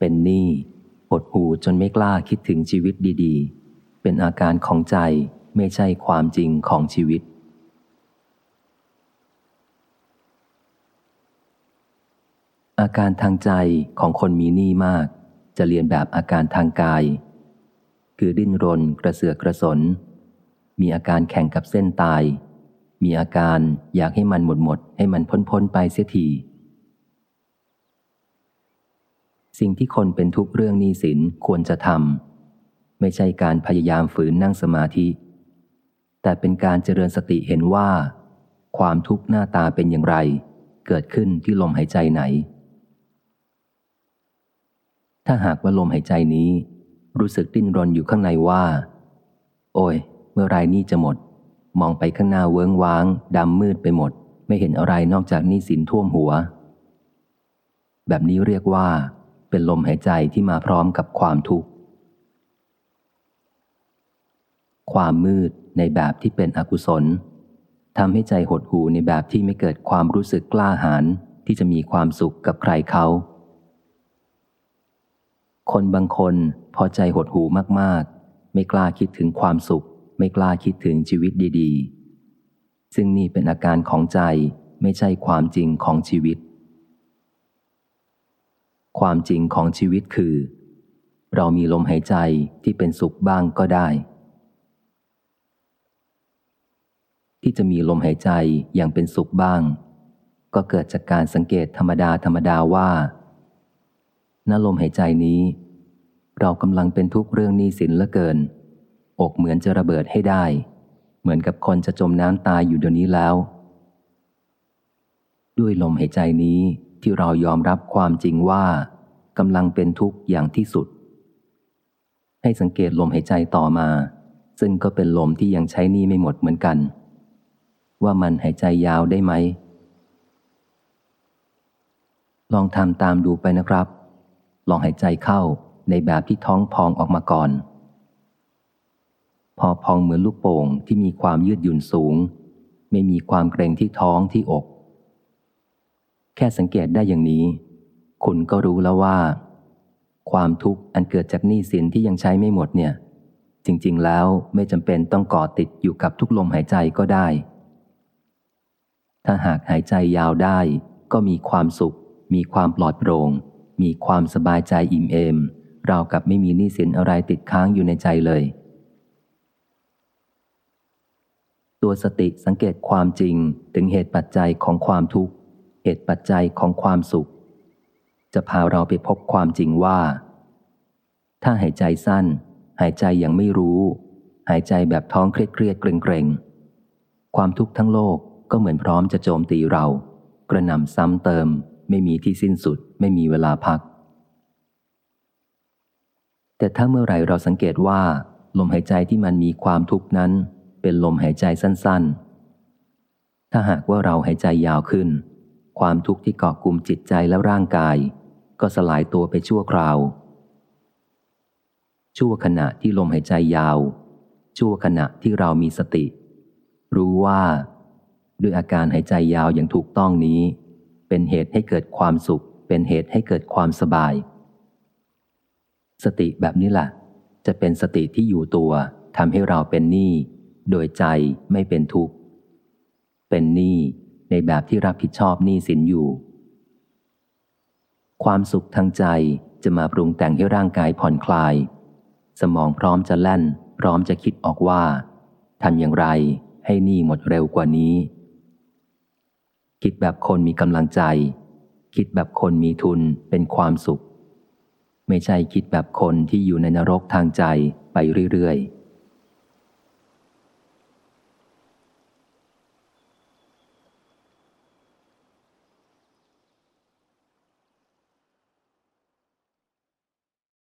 เป็นหนี้หดหูจนไม่กล้าคิดถึงชีวิตดีๆ เป็นอาการของใจไม่ใช่ความจริงของชีวิต อาการทางใจของคนมีหนี้มาก จะเรียนแบบอาการทางกาย คือดิ้นรนกระเสือกกระสน มีอาการแข่งกับเส้นตาย มีอาการอยากให้มันหมดหมดให้มันพ้นพ้นไปเสียที สิ่งที่คนเป็นทุกเรื่องนี้สินควรจะทำไม่ใช่การพยายามฝืนนั่งสมาธิ แต่เป็นการเจริญสติเห็นว่า ความทุกข์หน้าตาเป็นอย่างไร เกิดขึ้นที่ลมหายใจไหน ถ้าหากว่าลมหายใจนี้ รู้สึกดิ้นรนอยู่ข้างในว่า โอ้ย เมื่อไรนี่จะหมด มองไปข้างหน้าเวิ้งว้างดำมืดไปหมด ไม่เห็นอะไรนอกจากนี่สินท่วมหัว แบบนี้เรียกว่า เป็นลมหายใจที่มาพร้อมกับความทุกข์ ความมืดในแบบที่เป็นอกุศลทำให้ใจหดหูในแบบที่ไม่เกิดความรู้สึกกล้าหาญที่จะมีความสุขกับใครเขา คนบางคนพอใจหดหูมากๆ ไม่กล้าคิดถึงความสุข ไม่กล้าคิดถึงชีวิตดี ๆ ซึ่งนี่เป็นอาการของใจไม่ใช่ความจริงของชีวิต ความจริงของชีวิตคือ เรามีลมหายใจที่เป็นสุขบ้างก็ได้ ที่จะมีลมหายใจอย่างเป็นสุขบ้าง ก็เกิดจากการสังเกตธรรมดาธรรมดาว่าณลมหายใจนี้ เรากำลังเป็นทุกเรื่องนี้สินละเกิน อกเหมือนจะระเบิดให้ได้ เหมือนกับคนจะจมน้ำตายอยู่เดี๋ยวนี้แล้ว ด้วยลมหายใจนี้ ที่เรายอมรับความจริงว่ากำลังเป็นทุกข์อย่างที่สุด ให้สังเกตลมหายใจต่อมา ซึ่งก็เป็นลมที่ยังใช้นี่ไม่หมดเหมือนกัน ว่ามันหายใจยาวได้ไหม ลองทำตามดูไปนะครับ ลองหายใจเข้าในแบบที่ท้องพองออกมาก่อน พอพองเหมือนลูกโป่งที่มีความยืดหยุ่นสูง ไม่มีความเกรงที่ท้องที่อก แค่สังเกตได้อย่างนี้ คุณก็รู้แล้วว่า ความทุกข์อันเกิดจากหนี้สินที่ยังใช้ไม่หมดเนี่ย จริง ๆ แล้วไม่จำเป็นต้องก่อติดอยู่กับทุกลมหายใจก็ได้ ถ้าหากหายใจยาวได้ ก็มีความสุข มีความปลอดโปร่ง มีความสบายใจอิ่มเอมราวกับไม่มีหนี้สินอะไรติดค้างอยู่ในใจเลย ตัวสติสังเกตความจริงถึงเหตุปัจจัยของความทุกข์ เหตุปัจจัยของความสุข จะพาเราไปพบความจริงว่า ถ้าหายใจสั้น หายใจอย่างไม่รู้ หายใจแบบท้องเครียดเครียดเกรงเกรงความทุกข์ทั้งโลกก็เหมือนพร้อมจะโจมตีเรา กระหน่ำซ้ำเติม ไม่มีที่สิ้นสุด ไม่มีเวลาพัก แต่ถ้าเมื่อไรเราสังเกตว่า ลมหายใจที่มันมีความทุกข์นั้น เป็นลมหายใจสั้น ๆ ถ้าหากว่าเราหายใจยาวขึ้น ความทุกข์ที่เกาะกลุ่มจิตใจและร่างกาย ก็สลายตัวไปชั่วคราว ชั่วขณะที่ลมหายใจยาว ชั่วขณะที่เรามีสติ รู้ว่า ด้วยอาการหายใจยาวอย่างถูกต้องนี้ เป็นเหตุให้เกิดความสุข เป็นเหตุให้เกิดความสบาย สติแบบนี้แหละจะเป็นสติที่อยู่ตัวทำให้เราเป็นหนี้โดยใจไม่เป็นทุกข์ เป็นหนี้ ในแบบที่รับผิดชอบหนี้สินอยู่ ความสุขทางใจจะมาปรุงแต่งให้ร่างกายผ่อนคลาย สมองพร้อมจะแล่น พร้อมจะคิดออกว่าทำอย่างไรให้หนี้หมดเร็วกว่านี้ คิดแบบคนมีกำลังใจ คิดแบบคนมีทุนเป็นความสุข ไม่ใช่คิดแบบคนที่อยู่ในนรกทางใจไปเรื่อยๆ